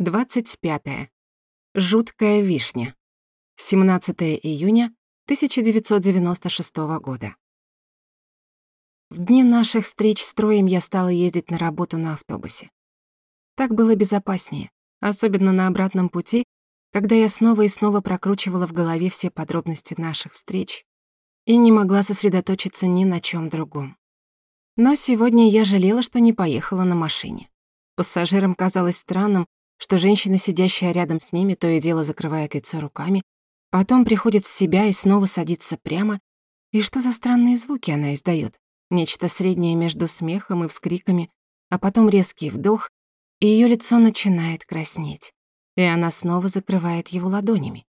25. Жуткая вишня. 17 июня 1996 года. В дни наших встреч с Троем я стала ездить на работу на автобусе. Так было безопаснее, особенно на обратном пути, когда я снова и снова прокручивала в голове все подробности наших встреч и не могла сосредоточиться ни на чем другом. Но сегодня я жалела, что не поехала на машине. Пассажирам казалось странным, что женщина, сидящая рядом с ними, то и дело закрывает лицо руками, потом приходит в себя и снова садится прямо. И что за странные звуки она издает? Нечто среднее между смехом и вскриками, а потом резкий вдох, и ее лицо начинает краснеть. И она снова закрывает его ладонями.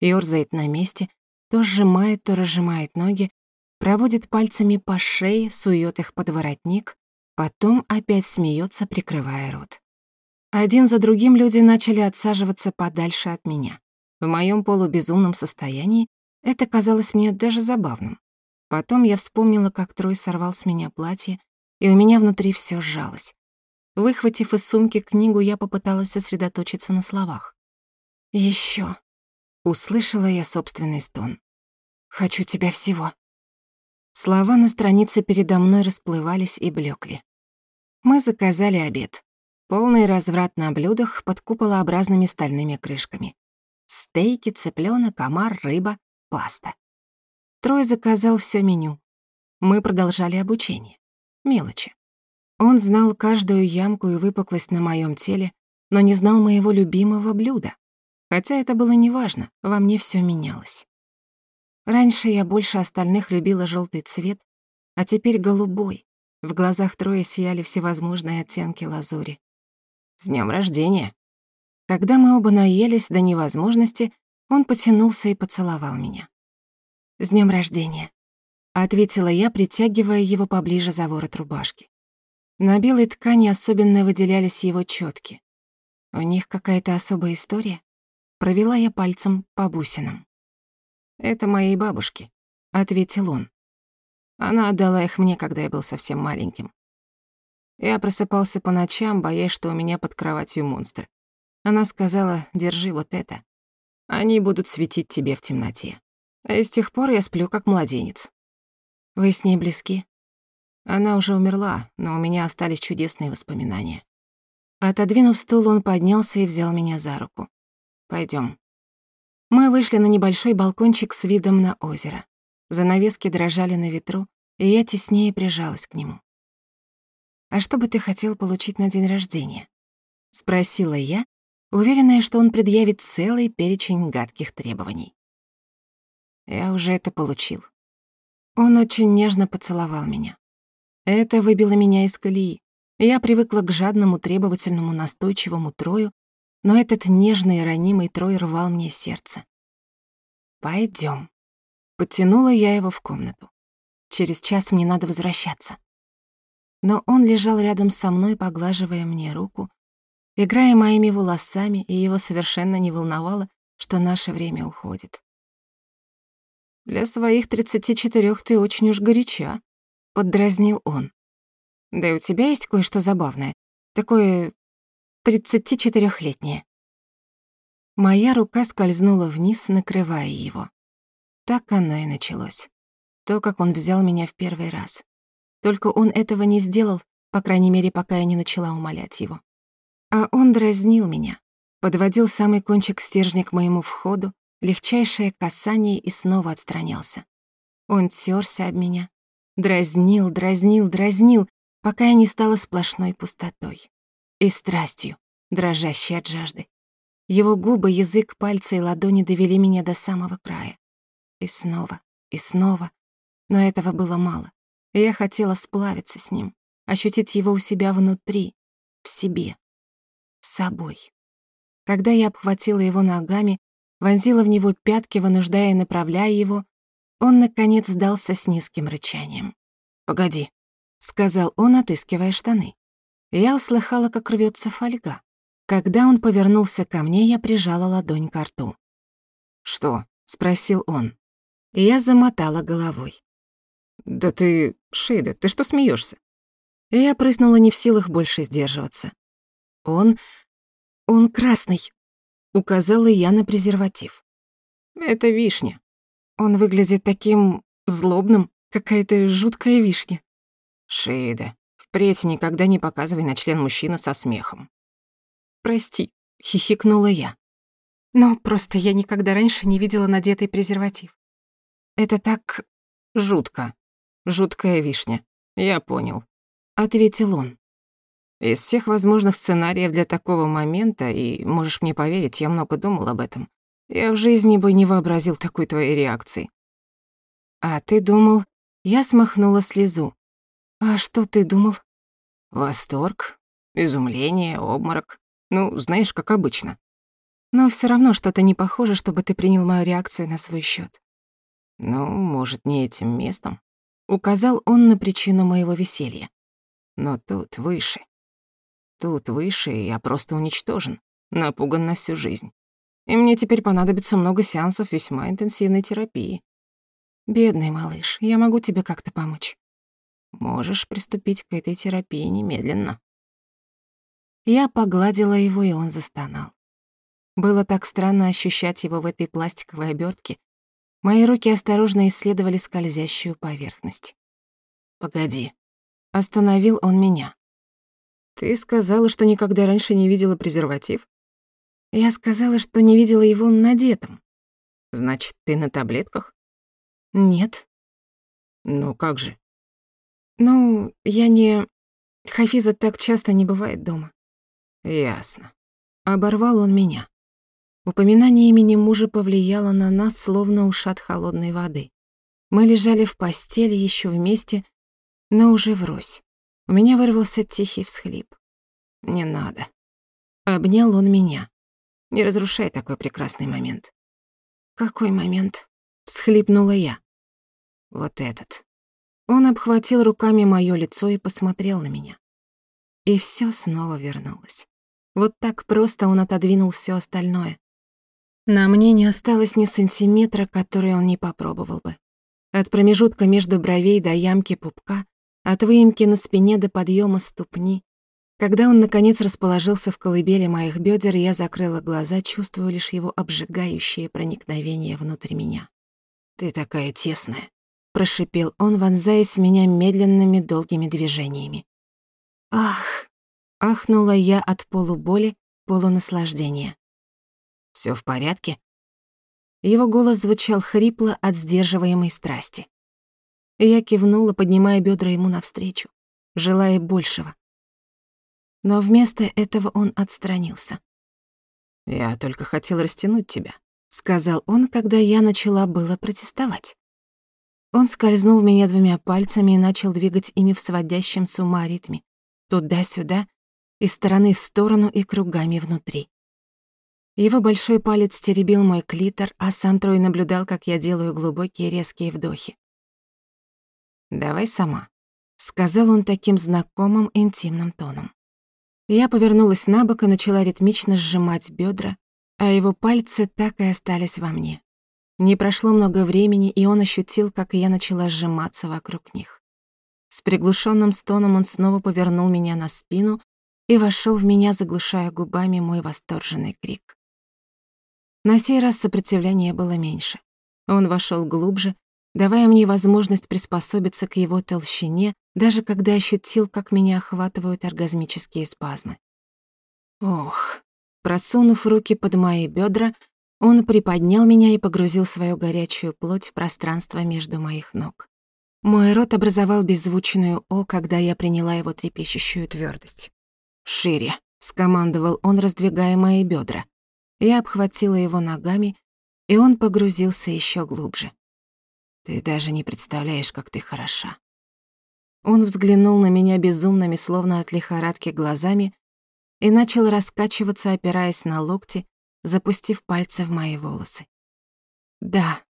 Ёрзает на месте, то сжимает, то разжимает ноги, проводит пальцами по шее, сует их под воротник, потом опять смеется, прикрывая рот. Один за другим люди начали отсаживаться подальше от меня. В моем полубезумном состоянии это казалось мне даже забавным. Потом я вспомнила, как Трой сорвал с меня платье, и у меня внутри все сжалось. Выхватив из сумки книгу, я попыталась сосредоточиться на словах. Еще. Услышала я собственный стон. «Хочу тебя всего». Слова на странице передо мной расплывались и блекли. Мы заказали обед. Полный разврат на блюдах под куполообразными стальными крышками. Стейки, цыплёнок, омар, рыба, паста. Трой заказал всё меню. Мы продолжали обучение. Мелочи. Он знал каждую ямку и выпуклость на моём теле, но не знал моего любимого блюда. Хотя это было неважно, во мне всё менялось. Раньше я больше остальных любила жёлтый цвет, а теперь голубой. В глазах Троя сияли всевозможные оттенки лазури. С днем рождения!» Когда мы оба наелись до невозможности, он потянулся и поцеловал меня. «С днем рождения!» — ответила я, притягивая его поближе за ворот рубашки. На белой ткани особенно выделялись его чётки. У них какая-то особая история. Провела я пальцем по бусинам. «Это моей бабушки», — ответил он. Она отдала их мне, когда я был совсем маленьким. Я просыпался по ночам, боясь, что у меня под кроватью монстры. Она сказала, держи вот это. Они будут светить тебе в темноте. А с тех пор я сплю как младенец. Вы с ней близки? Она уже умерла, но у меня остались чудесные воспоминания. Отодвинув стул, он поднялся и взял меня за руку. Пойдем. Мы вышли на небольшой балкончик с видом на озеро. Занавески дрожали на ветру, и я теснее прижалась к нему. «А что бы ты хотел получить на день рождения?» — спросила я, уверенная, что он предъявит целый перечень гадких требований. Я уже это получил. Он очень нежно поцеловал меня. Это выбило меня из колеи. Я привыкла к жадному, требовательному, настойчивому Трою, но этот нежный и ранимый Трой рвал мне сердце. Пойдем. Подтянула я его в комнату. Через час мне надо возвращаться но он лежал рядом со мной, поглаживая мне руку, играя моими волосами, и его совершенно не волновало, что наше время уходит. «Для своих тридцати четырёх ты очень уж горяча», — поддразнил он. «Да и у тебя есть кое-что забавное, такое тридцати четырёхлетнее». Моя рука скользнула вниз, накрывая его. Так оно и началось. То, как он взял меня в первый раз. Только он этого не сделал, по крайней мере, пока я не начала умолять его. А он дразнил меня, подводил самый кончик стержня к моему входу, легчайшее касание и снова отстранялся. Он тёрся об меня, дразнил, дразнил, дразнил, пока я не стала сплошной пустотой и страстью, дрожащей от жажды. Его губы, язык, пальцы и ладони довели меня до самого края. И снова, и снова, но этого было мало. Я хотела сплавиться с ним, ощутить его у себя внутри, в себе, с собой. Когда я обхватила его ногами, вонзила в него пятки, вынуждая и направляя его, он, наконец, сдался с низким рычанием. «Погоди», — сказал он, отыскивая штаны. Я услыхала, как рвется фольга. Когда он повернулся ко мне, я прижала ладонь к рту. «Что?» — спросил он. Я замотала головой. «Да ты... Шейда, ты что смеешься? Я прыснула не в силах больше сдерживаться. Он... Он красный. Указала я на презерватив. Это вишня. Он выглядит таким злобным, какая-то жуткая вишня. Шида, впредь никогда не показывай на член мужчины со смехом. Прости, хихикнула я. Но просто я никогда раньше не видела надетый презерватив. Это так жутко. Жуткая вишня. Я понял, ответил он. Из всех возможных сценариев для такого момента, и можешь мне поверить, я много думал об этом. Я в жизни бы не вообразил такой твоей реакции. А ты думал? Я смахнула слезу. А что ты думал? Восторг, изумление, обморок. Ну, знаешь, как обычно. Но все равно что-то не похоже, чтобы ты принял мою реакцию на свой счет. Ну, может, не этим местом. Указал он на причину моего веселья. Но тут выше. Тут выше я просто уничтожен, напуган на всю жизнь. И мне теперь понадобится много сеансов весьма интенсивной терапии. Бедный малыш, я могу тебе как-то помочь. Можешь приступить к этой терапии немедленно. Я погладила его, и он застонал. Было так странно ощущать его в этой пластиковой обертке. Мои руки осторожно исследовали скользящую поверхность. «Погоди». Остановил он меня. «Ты сказала, что никогда раньше не видела презерватив?» «Я сказала, что не видела его надетым». «Значит, ты на таблетках?» «Нет». «Ну как же?» «Ну, я не... Хафиза так часто не бывает дома». «Ясно». Оборвал он меня. Упоминание имени мужа повлияло на нас, словно ушат холодной воды. Мы лежали в постели еще вместе, но уже врозь. У меня вырвался тихий всхлип. «Не надо». Обнял он меня. «Не разрушай такой прекрасный момент». «Какой момент?» — всхлипнула я. «Вот этот». Он обхватил руками моё лицо и посмотрел на меня. И всё снова вернулось. Вот так просто он отодвинул всё остальное. На мне не осталось ни сантиметра, который он не попробовал бы. От промежутка между бровей до ямки пупка, от выемки на спине до подъема ступни. Когда он, наконец, расположился в колыбели моих бедер, я закрыла глаза, чувствуя лишь его обжигающее проникновение внутрь меня. «Ты такая тесная», — прошипел он, вонзаясь в меня медленными долгими движениями. «Ах!» — ахнула я от полуболи, полунаслаждения. Все в порядке?» Его голос звучал хрипло от сдерживаемой страсти. Я кивнула, поднимая бедра ему навстречу, желая большего. Но вместо этого он отстранился. «Я только хотел растянуть тебя», — сказал он, когда я начала было протестовать. Он скользнул в меня двумя пальцами и начал двигать ими в сводящем с ума ритме, туда-сюда, из стороны в сторону и кругами внутри. Его большой палец теребил мой клитор, а сам Трой наблюдал, как я делаю глубокие резкие вдохи. «Давай сама», — сказал он таким знакомым интимным тоном. Я повернулась на бок и начала ритмично сжимать бедра, а его пальцы так и остались во мне. Не прошло много времени, и он ощутил, как я начала сжиматься вокруг них. С приглушенным стоном он снова повернул меня на спину и вошел в меня, заглушая губами мой восторженный крик. На сей раз сопротивления было меньше. Он вошел глубже, давая мне возможность приспособиться к его толщине, даже когда ощутил, как меня охватывают оргазмические спазмы. Ох, просунув руки под мои бедра, он приподнял меня и погрузил свою горячую плоть в пространство между моих ног. Мой рот образовал беззвучную «О», когда я приняла его трепещущую твердость. «Шире», — скомандовал он, раздвигая мои бедра. Я обхватила его ногами, и он погрузился еще глубже. «Ты даже не представляешь, как ты хороша». Он взглянул на меня безумными, словно от лихорадки, глазами и начал раскачиваться, опираясь на локти, запустив пальцы в мои волосы. «Да,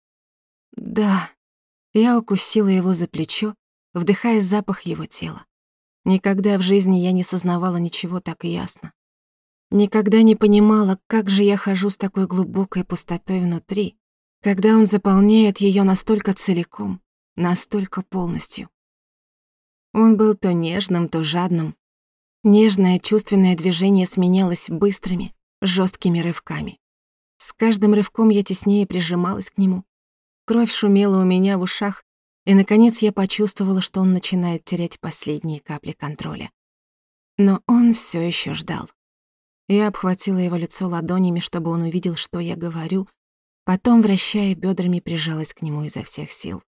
да». Я укусила его за плечо, вдыхая запах его тела. Никогда в жизни я не сознавала ничего так ясно. Никогда не понимала, как же я хожу с такой глубокой пустотой внутри, когда он заполняет ее настолько целиком, настолько полностью. Он был то нежным, то жадным. Нежное чувственное движение сменялось быстрыми, жесткими рывками. С каждым рывком я теснее прижималась к нему. Кровь шумела у меня в ушах, и, наконец, я почувствовала, что он начинает терять последние капли контроля. Но он все еще ждал. Я обхватила его лицо ладонями, чтобы он увидел, что я говорю, потом, вращая бедрами, прижалась к нему изо всех сил.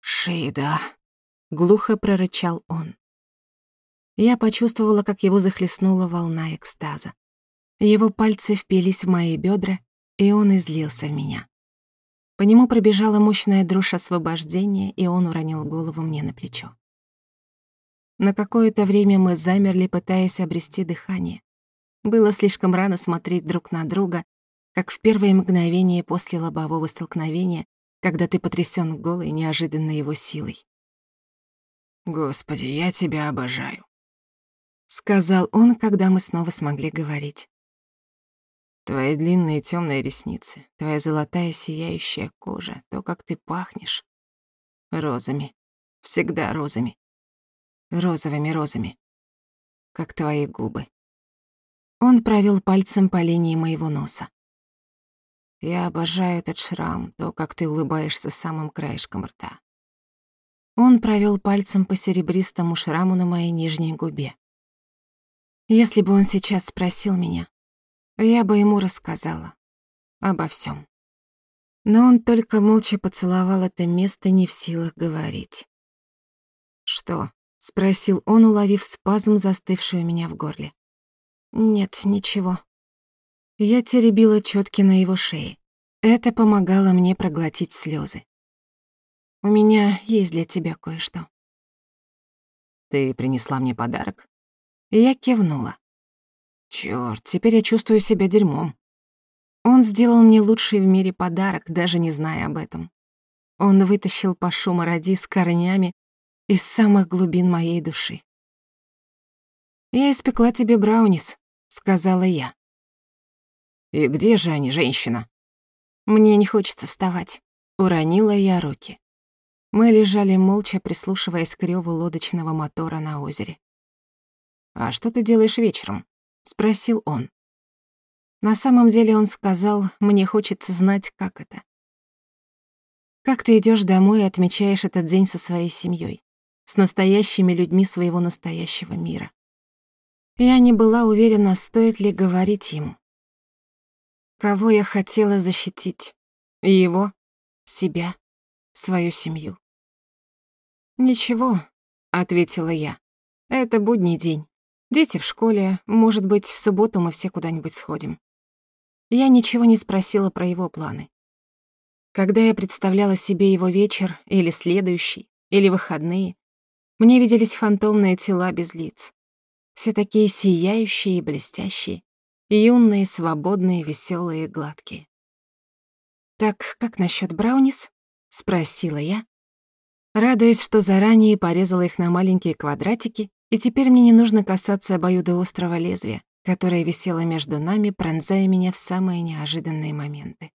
«Шейда!» — глухо прорычал он. Я почувствовала, как его захлестнула волна экстаза. Его пальцы впились в мои бедра, и он излился в меня. По нему пробежала мощная дрожь освобождения, и он уронил голову мне на плечо. На какое-то время мы замерли, пытаясь обрести дыхание. Было слишком рано смотреть друг на друга, как в первые мгновения после лобового столкновения, когда ты потрясён голой неожиданной его силой. «Господи, я тебя обожаю», — сказал он, когда мы снова смогли говорить. Твои длинные темные ресницы, твоя золотая сияющая кожа, то, как ты пахнешь. Розами. Всегда розами. Розовыми розами. Как твои губы. Он провел пальцем по линии моего носа. Я обожаю этот шрам, то, как ты улыбаешься самым краешком рта. Он провел пальцем по серебристому шраму на моей нижней губе. Если бы он сейчас спросил меня, я бы ему рассказала обо всем. Но он только молча поцеловал это место, не в силах говорить. «Что?» — спросил он, уловив спазм, застывший у меня в горле. «Нет, ничего». Я теребила чётки на его шее. Это помогало мне проглотить слезы. «У меня есть для тебя кое-что». «Ты принесла мне подарок?» Я кивнула. Чёрт, теперь я чувствую себя дерьмом. Он сделал мне лучший в мире подарок, даже не зная об этом. Он вытащил по шуму ради с корнями из самых глубин моей души. «Я испекла тебе браунис», — сказала я. «И где же они, женщина?» Мне не хочется вставать. Уронила я руки. Мы лежали молча, прислушиваясь к рёву лодочного мотора на озере. «А что ты делаешь вечером?» спросил он. На самом деле он сказал, мне хочется знать, как это. Как ты идешь домой и отмечаешь этот день со своей семьей, с настоящими людьми своего настоящего мира. Я не была уверена, стоит ли говорить ему. Кого я хотела защитить? Его, себя, свою семью. «Ничего», — ответила я. «Это будний день. Дети в школе, может быть, в субботу мы все куда-нибудь сходим. Я ничего не спросила про его планы. Когда я представляла себе его вечер, или следующий, или выходные, мне виделись фантомные тела без лиц. Все такие сияющие и блестящие, юные, свободные, веселые гладкие. «Так как насчет браунис?» — спросила я, радуясь, что заранее порезала их на маленькие квадратики и теперь мне не нужно касаться обоюдоострого лезвия, которое висело между нами, пронзая меня в самые неожиданные моменты.